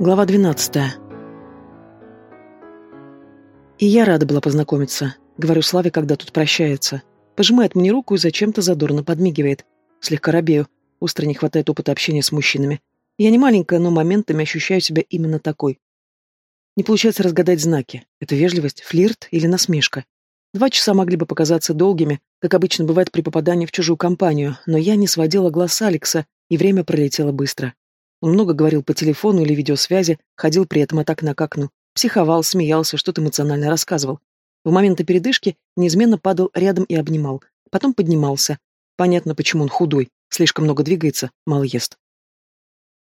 Глава 12. И я рада была познакомиться, говорю Славе, когда тут прощается. Пожимает мне руку и зачем-то задорно подмигивает. Слегка робею, остро не хватает опыта общения с мужчинами. Я не маленькая, но моментами ощущаю себя именно такой. Не получается разгадать знаки. Это вежливость, флирт или насмешка. Два часа могли бы показаться долгими, как обычно бывает при попадании в чужую компанию, но я не сводила глаз Алекса, и время пролетело быстро. Он много говорил по телефону или видеосвязи, ходил при этом от окна к окну, психовал, смеялся, что-то эмоционально рассказывал. В моменты передышки неизменно падал рядом и обнимал. Потом поднимался. Понятно, почему он худой, слишком много двигается, мало ест.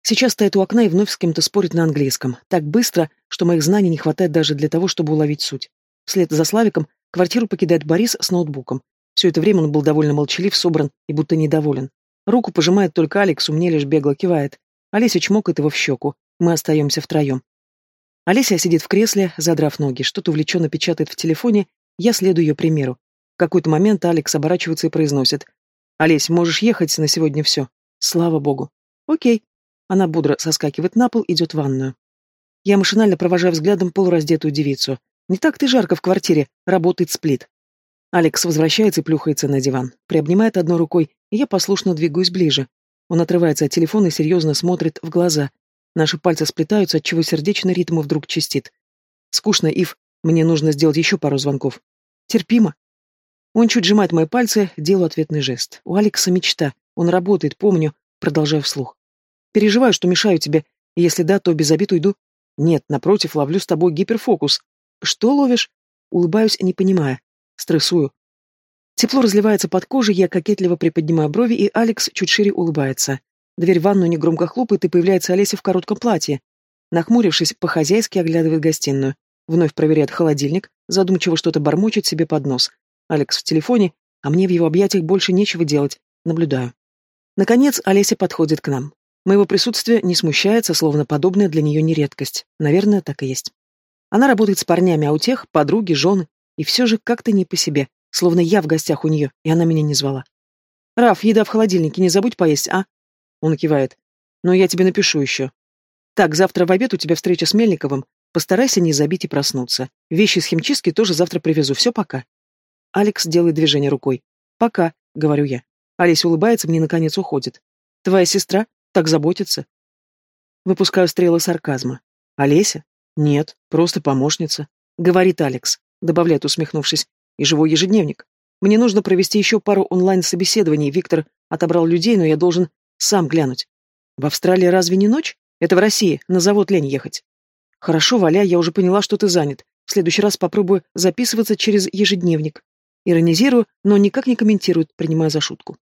Сейчас стоит у окна и вновь с кем-то спорит на английском. Так быстро, что моих знаний не хватает даже для того, чтобы уловить суть. Вслед за Славиком квартиру покидает Борис с ноутбуком. Все это время он был довольно молчалив, собран и будто недоволен. Руку пожимает только Алекс, мне лишь бегло кивает. Олеся чмокает его в щеку. Мы остаемся втроем. Олеся сидит в кресле, задрав ноги, что-то увлеченно печатает в телефоне, я следую ее примеру. В какой-то момент Алекс оборачивается и произносит. «Олесь, можешь ехать, на сегодня все». «Слава богу». «Окей». Она бодро соскакивает на пол, идет в ванную. Я машинально провожаю взглядом полураздетую девицу. Не так ты жарко в квартире, работает сплит. Алекс возвращается и плюхается на диван. Приобнимает одной рукой, и я послушно двигаюсь ближе. Он отрывается от телефона и серьезно смотрит в глаза. Наши пальцы сплетаются, отчего сердечный ритм вдруг чистит. Скучно, Ив. Мне нужно сделать еще пару звонков. Терпимо. Он чуть сжимает мои пальцы, делаю ответный жест. У Алекса мечта. Он работает, помню. Продолжаю вслух. Переживаю, что мешаю тебе. Если да, то без обид уйду. Нет, напротив, ловлю с тобой гиперфокус. Что ловишь? Улыбаюсь, не понимая. Стрессую. Тепло разливается под кожей, я кокетливо приподнимаю брови, и Алекс чуть шире улыбается. Дверь в ванную негромко хлопает, и появляется Олеся в коротком платье. Нахмурившись, по-хозяйски оглядывает гостиную. Вновь проверяет холодильник, задумчиво что-то бормочет себе под нос. Алекс в телефоне, а мне в его объятиях больше нечего делать. Наблюдаю. Наконец, Олеся подходит к нам. Моего присутствия не смущается, словно подобное для нее не редкость. Наверное, так и есть. Она работает с парнями, а у тех — подруги, жены. И все же как-то не по себе словно я в гостях у нее, и она меня не звала. «Раф, еда в холодильнике, не забудь поесть, а?» Он кивает. «Но я тебе напишу еще. Так, завтра в обед у тебя встреча с Мельниковым. Постарайся не забить и проснуться. Вещи из химчистки тоже завтра привезу. Все, пока». Алекс делает движение рукой. «Пока», — говорю я. Олеся улыбается, мне наконец уходит. «Твоя сестра? Так заботится?» Выпускаю стрелы сарказма. «Олеся? Нет, просто помощница», — говорит Алекс, добавляет, усмехнувшись и живой ежедневник. Мне нужно провести еще пару онлайн-собеседований. Виктор отобрал людей, но я должен сам глянуть. В Австралии разве не ночь? Это в России, на завод лень ехать. Хорошо, Валя, я уже поняла, что ты занят. В следующий раз попробую записываться через ежедневник. Иронизирую, но никак не комментирует, принимая за шутку.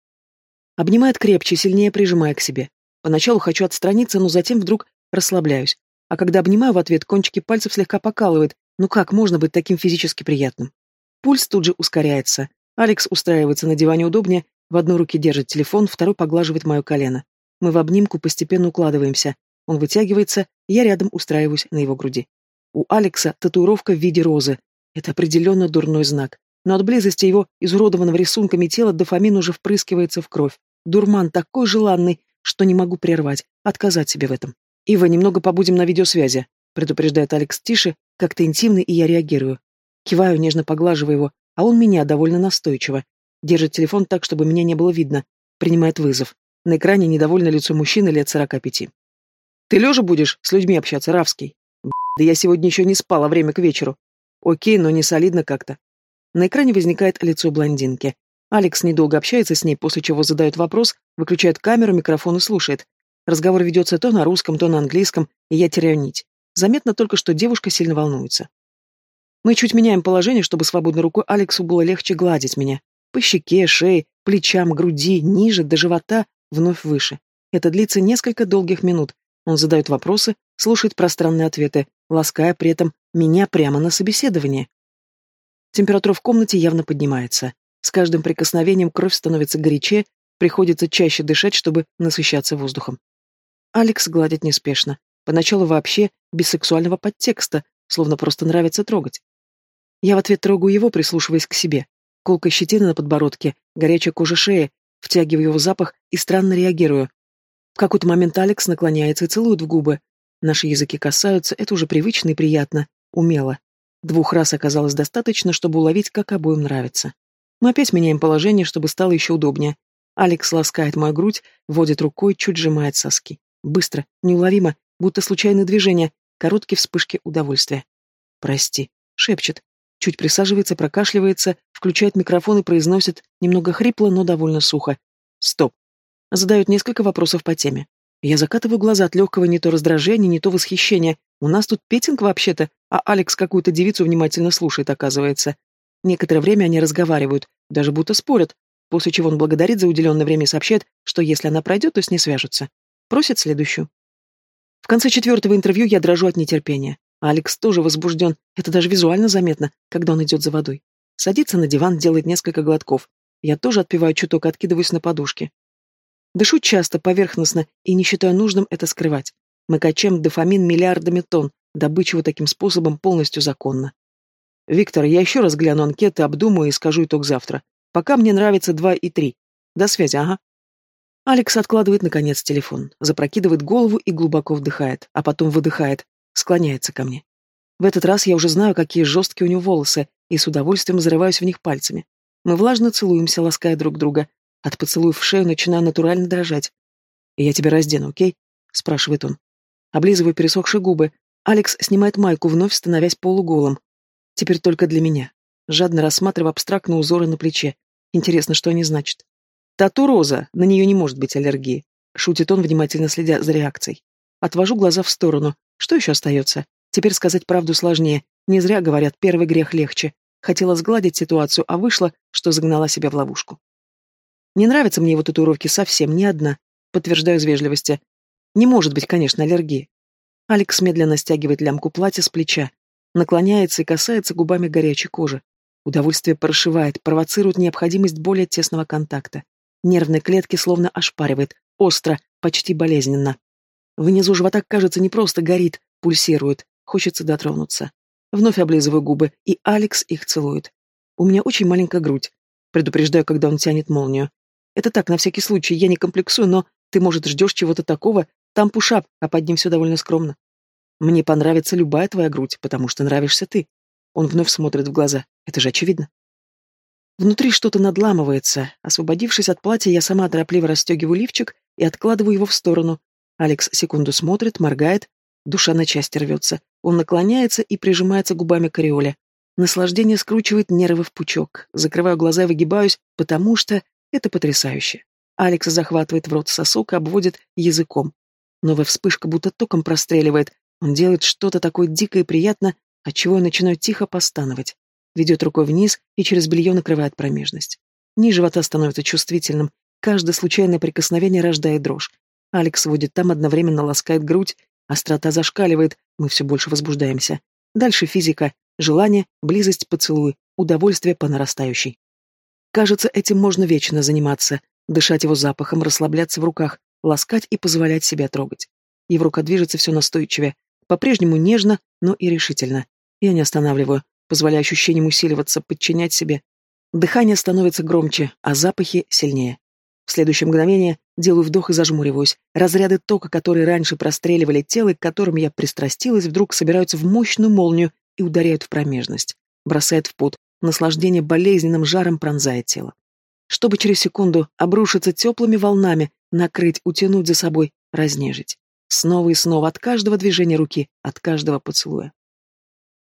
Обнимает крепче, сильнее прижимая к себе. Поначалу хочу отстраниться, но затем вдруг расслабляюсь. А когда обнимаю в ответ, кончики пальцев слегка покалывает. Ну как можно быть таким физически приятным? Пульс тут же ускоряется. Алекс устраивается на диване удобнее, в одной руке держит телефон, второй поглаживает мое колено. Мы в обнимку постепенно укладываемся. Он вытягивается, я рядом устраиваюсь на его груди. У Алекса татуировка в виде розы. Это определенно дурной знак. Но от близости его изуродованного рисунками тела дофамин уже впрыскивается в кровь. Дурман такой желанный, что не могу прервать, отказать себе в этом. «Ива, немного побудем на видеосвязи», — предупреждает Алекс тише, как-то интимно, и я реагирую. Киваю, нежно поглаживаю его, а он меня довольно настойчиво. Держит телефон так, чтобы меня не было видно. Принимает вызов. На экране недовольное лицо мужчины лет сорока пяти. «Ты лежа будешь с людьми общаться, Равский?» «Да я сегодня еще не спал, а время к вечеру». «Окей, но не солидно как-то». На экране возникает лицо блондинки. Алекс недолго общается с ней, после чего задает вопрос, выключает камеру, микрофон и слушает. Разговор ведется то на русском, то на английском, и я теряю нить. Заметно только, что девушка сильно волнуется. Мы чуть меняем положение, чтобы свободной рукой Алексу было легче гладить меня. По щеке, шее, плечам, груди, ниже, до живота, вновь выше. Это длится несколько долгих минут. Он задает вопросы, слушает пространные ответы, лаская при этом меня прямо на собеседование. Температура в комнате явно поднимается. С каждым прикосновением кровь становится горячее, приходится чаще дышать, чтобы насыщаться воздухом. Алекс гладит неспешно. Поначалу вообще без сексуального подтекста, словно просто нравится трогать. Я в ответ трогаю его, прислушиваясь к себе. Колка щетина на подбородке, горячая кожа шеи, втягиваю его запах и странно реагирую. В какой-то момент Алекс наклоняется и целует в губы. Наши языки касаются, это уже привычно и приятно, умело. Двух раз оказалось достаточно, чтобы уловить, как обоим нравится. Мы опять меняем положение, чтобы стало еще удобнее. Алекс ласкает мою грудь, водит рукой, чуть сжимает соски. Быстро, неуловимо, будто случайное движение, короткие вспышки удовольствия. «Прости», — шепчет. Чуть присаживается, прокашливается, включает микрофон и произносит, немного хрипло, но довольно сухо. «Стоп». Задает несколько вопросов по теме. Я закатываю глаза от легкого не то раздражения, не то восхищения. У нас тут петинг вообще-то, а Алекс какую-то девицу внимательно слушает, оказывается. Некоторое время они разговаривают, даже будто спорят, после чего он благодарит за уделенное время и сообщает, что если она пройдет, то с ней свяжутся. Просит следующую. В конце четвертого интервью я дрожу от нетерпения. Алекс тоже возбужден, это даже визуально заметно, когда он идет за водой. Садится на диван, делает несколько глотков. Я тоже отпиваю чуток, откидываюсь на подушке. Дышу часто, поверхностно, и не считаю нужным это скрывать. Мы качаем дофамин миллиардами тонн, добыча его таким способом полностью законна. Виктор, я еще раз гляну анкеты, обдумаю и скажу итог завтра. Пока мне нравится два и три. До связи, ага. Алекс откладывает, наконец, телефон, запрокидывает голову и глубоко вдыхает, а потом выдыхает, склоняется ко мне. В этот раз я уже знаю, какие жесткие у него волосы, и с удовольствием зарываюсь в них пальцами. Мы влажно целуемся, лаская друг друга. От поцелуев в шею начинаю натурально дрожать. «Я тебя раздену, окей?» — спрашивает он. Облизываю пересохшие губы. Алекс снимает майку, вновь становясь полуголым. Теперь только для меня. Жадно рассматривая абстрактные узоры на плече. Интересно, что они значат. Тату роза, на нее не может быть аллергии. Шутит он, внимательно следя за реакцией. Отвожу глаза в сторону. Что еще остается? Теперь сказать правду сложнее. Не зря говорят, первый грех легче. Хотела сгладить ситуацию, а вышло, что загнала себя в ловушку. Не нравятся мне его татуировки совсем, ни одна. Подтверждаю из вежливости. Не может быть, конечно, аллергии. Алекс медленно стягивает лямку платья с плеча, наклоняется и касается губами горячей кожи. Удовольствие прошивает, провоцирует необходимость более тесного контакта. Нервные клетки словно ошпаривает, остро, почти болезненно. Внизу живота, кажется, не просто горит, пульсирует, хочется дотронуться. Вновь облизываю губы, и Алекс их целует. У меня очень маленькая грудь. Предупреждаю, когда он тянет молнию. Это так, на всякий случай, я не комплексую, но ты, может, ждешь чего-то такого, там пушап, а под ним все довольно скромно. Мне понравится любая твоя грудь, потому что нравишься ты. Он вновь смотрит в глаза. Это же очевидно. Внутри что-то надламывается. Освободившись от платья, я сама торопливо расстегиваю лифчик и откладываю его в сторону. Алекс секунду смотрит, моргает. Душа на части рвется. Он наклоняется и прижимается губами к ореоле. Наслаждение скручивает нервы в пучок. Закрываю глаза и выгибаюсь, потому что это потрясающе. Алекс захватывает в рот сосок и обводит языком. Новая вспышка будто током простреливает. Он делает что-то такое дикое и приятно, отчего я начинаю тихо постановать ведет рукой вниз и через белье накрывает промежность. Низ живота становится чувствительным, каждое случайное прикосновение рождает дрожь. Алекс водит там, одновременно ласкает грудь, острота зашкаливает, мы все больше возбуждаемся. Дальше физика, желание, близость, поцелуй, удовольствие по нарастающей. Кажется, этим можно вечно заниматься, дышать его запахом, расслабляться в руках, ласкать и позволять себя трогать. Его рука движется все настойчивее, по-прежнему нежно, но и решительно. Я не останавливаю, позволяя ощущениям усиливаться, подчинять себе. Дыхание становится громче, а запахи сильнее. В следующее мгновение делаю вдох и зажмуриваюсь. Разряды тока, которые раньше простреливали тело, к которым я пристрастилась, вдруг собираются в мощную молнию и ударяют в промежность. Бросает в пот. Наслаждение болезненным жаром пронзает тело. Чтобы через секунду обрушиться теплыми волнами, накрыть, утянуть за собой, разнежить. Снова и снова от каждого движения руки, от каждого поцелуя.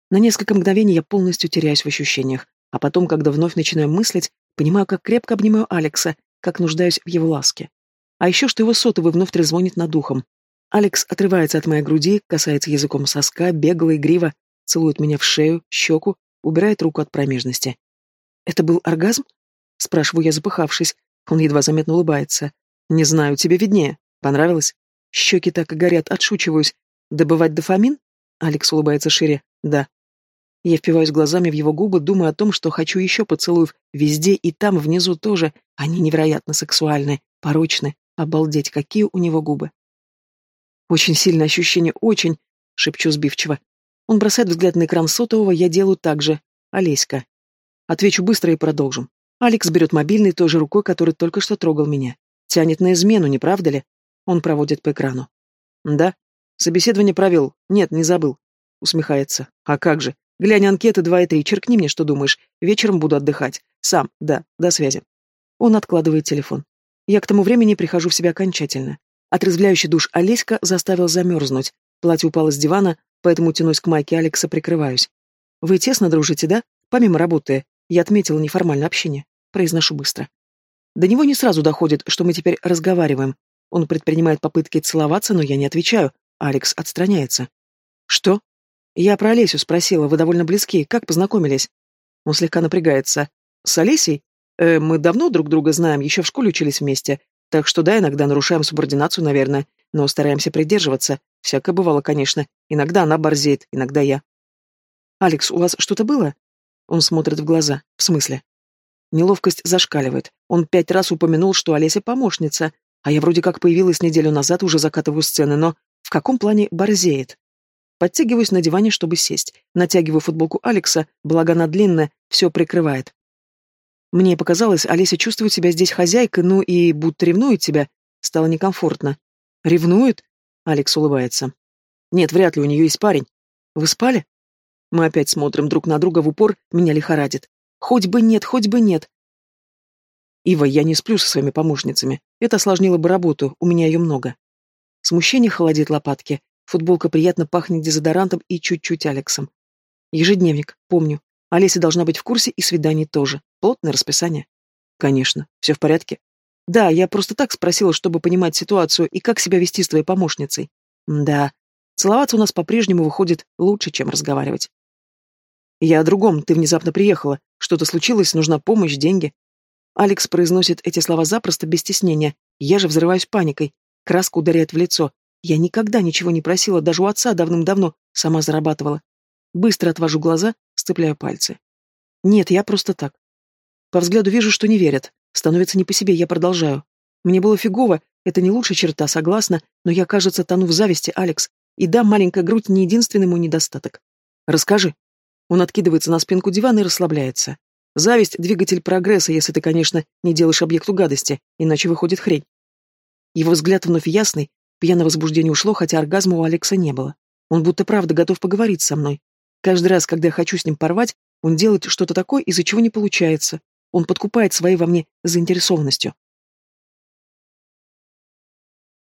На несколько мгновений я полностью теряюсь в ощущениях, а потом, когда вновь начинаю мыслить, понимаю, как крепко обнимаю Алекса, как нуждаюсь в его ласке. А еще, что его сотовый вновь трезвонит над духом. Алекс отрывается от моей груди, касается языком соска, бегло, игриво, целует меня в шею, щеку, убирает руку от промежности. «Это был оргазм?» — спрашиваю я, запыхавшись. Он едва заметно улыбается. «Не знаю, тебе виднее. Понравилось?» Щеки так и горят, отшучиваюсь. «Добывать дофамин?» Алекс улыбается шире. «Да». Я впиваюсь глазами в его губы, думаю о том, что хочу еще поцелуев. Везде и там, внизу тоже. Они невероятно сексуальны, порочны. Обалдеть, какие у него губы. Очень сильное ощущение, очень, шепчу сбивчиво. Он бросает взгляд на экран сотового, я делаю так же. Олеська. Отвечу быстро и продолжим. Алекс берет мобильный той же рукой, который только что трогал меня. Тянет на измену, не правда ли? Он проводит по экрану. Да. Собеседование провел. Нет, не забыл. Усмехается. А как же? Глянь анкеты 2 и 3, черкни мне, что думаешь. Вечером буду отдыхать. Сам, да, до связи. Он откладывает телефон. Я к тому времени прихожу в себя окончательно. Отрезвляющий душ Олеська заставил замерзнуть. Платье упало с дивана, поэтому тянусь к майке Алекса, прикрываюсь. Вы тесно дружите, да? Помимо работы. Я отметила неформальное общение. Произношу быстро. До него не сразу доходит, что мы теперь разговариваем. Он предпринимает попытки целоваться, но я не отвечаю. Алекс отстраняется. Что? Я про Олесю спросила, вы довольно близки, как познакомились? Он слегка напрягается. С Олесей? Э, мы давно друг друга знаем, еще в школе учились вместе. Так что да, иногда нарушаем субординацию, наверное, но стараемся придерживаться. Всякое бывало, конечно. Иногда она борзеет, иногда я. «Алекс, у вас что-то было?» Он смотрит в глаза. «В смысле?» Неловкость зашкаливает. Он пять раз упомянул, что Олеся помощница, а я вроде как появилась неделю назад, уже закатываю сцены, но в каком плане борзеет? Подтягиваюсь на диване, чтобы сесть. Натягиваю футболку Алекса, благо она длинная, все прикрывает. Мне показалось, Олеся чувствует себя здесь хозяйкой, ну и будто ревнует тебя. Стало некомфортно. Ревнует? Алекс улыбается. Нет, вряд ли у нее есть парень. Вы спали? Мы опять смотрим друг на друга в упор, меня лихорадит. Хоть бы нет, хоть бы нет. Ива, я не сплю со своими помощницами. Это осложнило бы работу, у меня ее много. Смущение холодит лопатки. Футболка приятно пахнет дезодорантом и чуть-чуть Алексом. Ежедневник, помню. Олеся должна быть в курсе и свиданий тоже. Плотное расписание. Конечно. Все в порядке? Да, я просто так спросила, чтобы понимать ситуацию и как себя вести с твоей помощницей. Да. Целоваться у нас по-прежнему выходит лучше, чем разговаривать. Я о другом. Ты внезапно приехала. Что-то случилось, нужна помощь, деньги. Алекс произносит эти слова запросто, без стеснения. Я же взрываюсь паникой. Краска ударяет в лицо. Я никогда ничего не просила, даже у отца давным-давно сама зарабатывала. Быстро отвожу глаза, сцепляю пальцы. Нет, я просто так. По взгляду вижу, что не верят. Становится не по себе, я продолжаю. Мне было фигово, это не лучшая черта, согласна, но я, кажется, тону в зависти, Алекс. И да, маленькая грудь не единственный мой недостаток. Расскажи. Он откидывается на спинку дивана и расслабляется. Зависть — двигатель прогресса, если ты, конечно, не делаешь объекту гадости, иначе выходит хрень. Его взгляд вновь ясный, Пьяное возбуждение ушло, хотя оргазма у Алекса не было. Он будто правда готов поговорить со мной. Каждый раз, когда я хочу с ним порвать, он делает что-то такое, из-за чего не получается. Он подкупает своей во мне заинтересованностью.